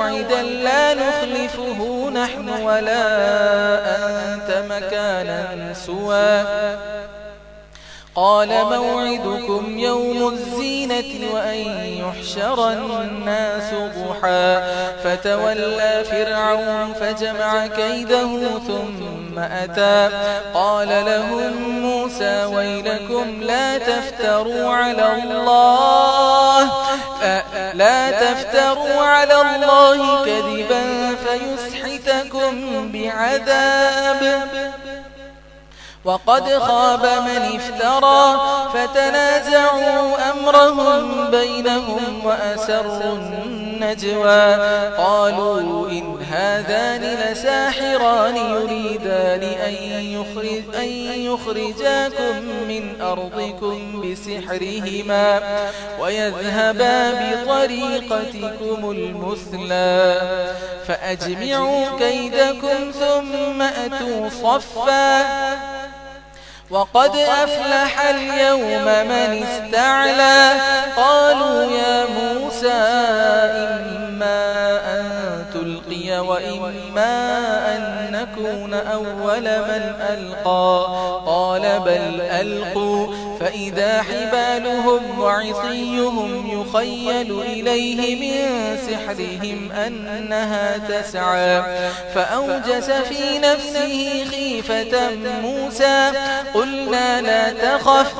موعدا لا نخلفه نحن ولا أنت مكانا سوى قال موعدكم يوم الزينة وأن يحشر الناس ضحى فتولى فرعون فجمع كيده ثم أتى قال لهم موسى ويلكم لا تفتروا على الله لا تفتروا على الله كذبا فيسحتكم بعذاب. وقد خاب من افترى فتنازعوا أمرهم بينهم وأسروا النجوى. قالوا إن هذان لساحران يريدان أن, يخرج أن يخرجاكم من أرضكم بسحرهما ويذهبا بطريقتكم المثلى. فأجمعوا كيدكم ثم أتوا صفا. وقد أفلح اليوم من استعلى. قالوا يا موسى إما أن تلقي وإما أن نكون أول من ألقى قال بل ألقوا فإذا حبالهم وعصيهم يخيل إليه من سحرهم أنها تسعى فأوجس في نفسه خيفة موسى قلنا لا تخف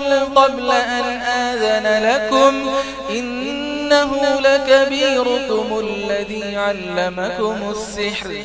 له قبل أن آذن لكم إنه لكبيركم الذي علمكم السحر.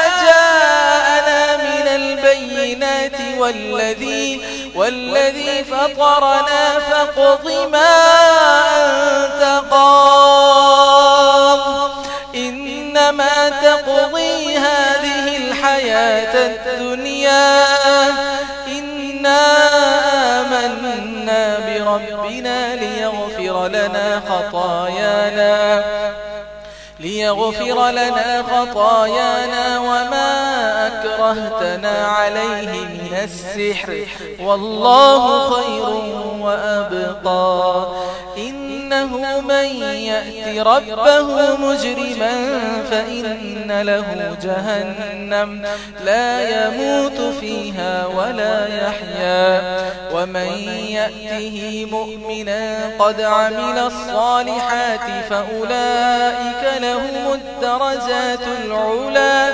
والذي فطرنا فاقض ما أنت قاض. إنما تقضي هذه الحياة الدنيا. إنا آمنا بربنا ليغفر لنا خطايانا. ليغفر لنا خطايانا وما أقهتنا عليه من السحر والله خير وأبقى إنه من يأتي ربه مجرما فإن له جهنم لا يموت فيها ولا يحيا ومن يأته مؤمنا قد عمل الصالحات فأولئك لهم الدرجات العلا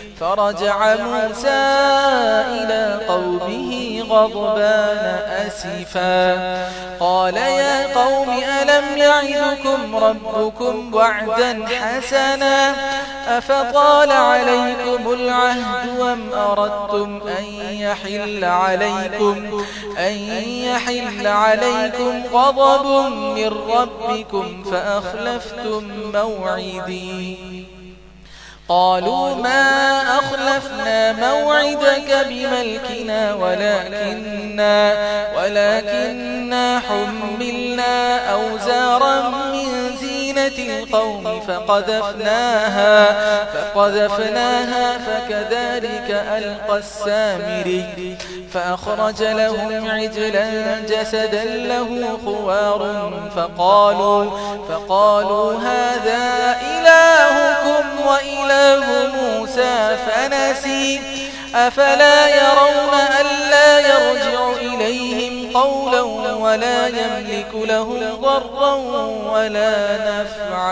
فرجع موسى إلى قومه غضبان أسفا قال يا قوم ألم يعدكم ربكم وعدا حسنا أفطال عليكم العهد وم أردتم أن يحل عليكم أن يحل عليكم غضب من ربكم فأخلفتم موعدين قالوا ما أخلفنا موعدك بملكنا ولكننا, ولكننا حملنا أوزارا من زينة القوم فقذفناها, فقذفناها فكذلك ألقى السامري فأخرج لهم عجلا جسدا له خوار فقالوا, فقالوا هذا إله وإله موسى فنسي. أفلا يرون ألا يرجع إليهم قولا ولا يملك لهم ضرا ولا نفعا.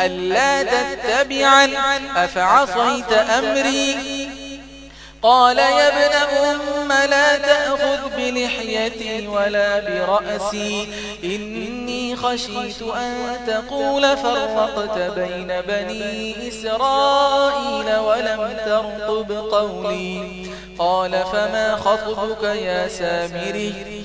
ألا تتبعا أفعصيت أمري؟ قال يا ابن أم لا تأخذ بلحيتي ولا برأسي إني خشيت أن تقول فرفقت بين بني إسرائيل ولم ترقب قولي. قال فما خطبك يا سامري؟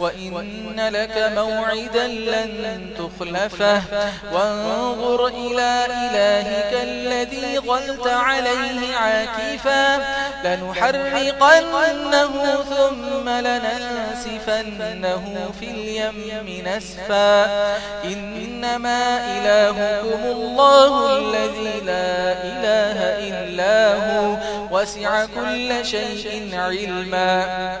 وإن لك موعدا لن تخلفه وانظر إلى إلهك الذي ظلت عليه عاكفا لنحرقنه ثم لننسفنه في اليم نسفا إنما إلهكم الله الذي لا إله إلا هو وسع كل شيء علما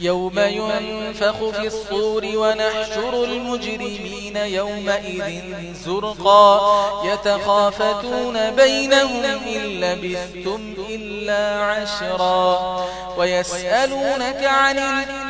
يوم ينفخ في الصور ونحشر المجرمين يومئذ زرقا. يتخافتون بينهم إن لبثتم إلا عشرا. ويسألونك عن الإنسان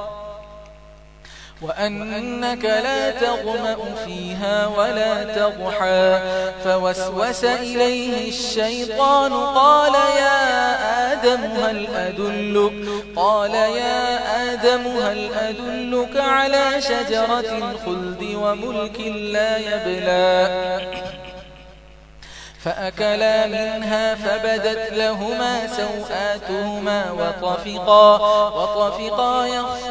وأنك لا تغمأ فيها ولا تضحى. فوسوس إليه الشيطان قال يا آدم هل أدلك؟ قال يا آدم هل أدلك على شجرة الخلد وملك لا يبلى. فأكلا منها فبدت لهما سوآتهما وطفقا, وطفقا يخفى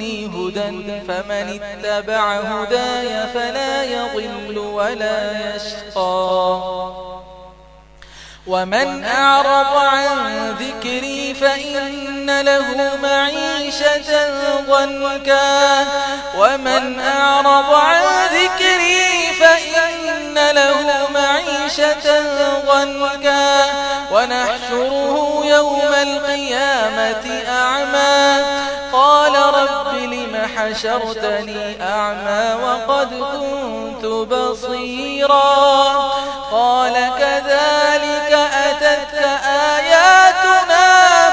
هدى فمن اتبع هدايا فلا يضل ولا يشقى. ومن أعرض عن ذكري فإن له معيشة ضنكا. ومن أعرض عن ذكري فإن له معيشة ضنكا. ونحشره يوم القيامة أعمى. قال حشرتني أعمى وقد كنت بصيرا. قال كذلك أتتك آياتنا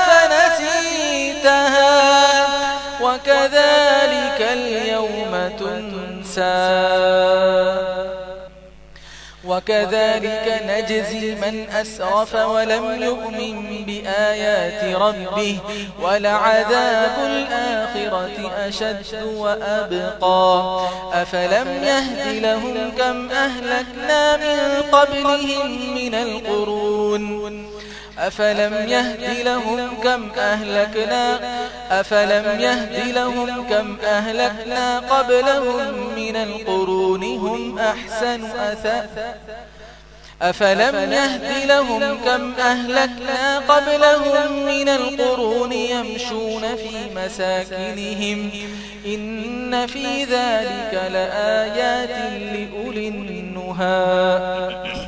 فنسيتها وكذلك اليوم تنسى. وكذلك نجزي من أسعف ولم يؤمن بآيات ربه ولعذاب الآخرة أشد وأبقى. أفلم يهد لهم كم أهلكنا من قبلهم من القرون أفلم يهدي لهم كم أهلكنا؟ أفلم يهدي لهم كم أهلكنا؟ قبلهم من القرون هم أحسن أثاثا. أفلم يهدي لهم كم أهلكنا؟ قبلهم من القرون يمشون في مساكنهم. إن في ذلك لآيات لأولي النهار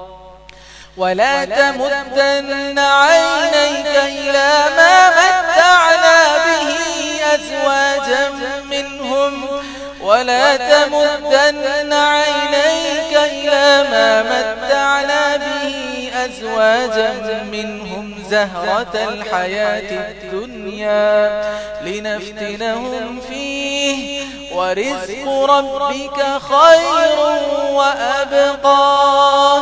ولا تمدن عينيك إلى ما متعنا به أزواجا منهم. ولا تمدن عينيك إلى ما متعنا به أزواجا منهم زهرة الحياة الدنيا لنفتنهم فيه. ورزق ربك خير وأبقاه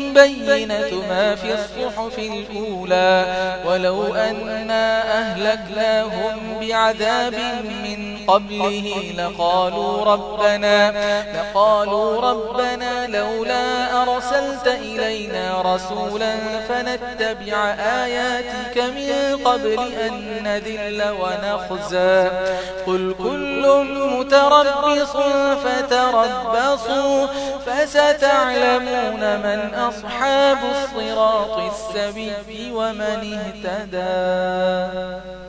بينة ما في الصحف الأولى ولو أنا أهلكناهم بعذاب من قبله لقالوا ربنا لقالوا ربنا لولا أرسلت إلينا رسولا فنتبع آياتك من قبل أن نذل ونخزى قل كل متربص فتربصوا فستعلمون من أصبح أصحاب الصراط السبي ومن اهتدى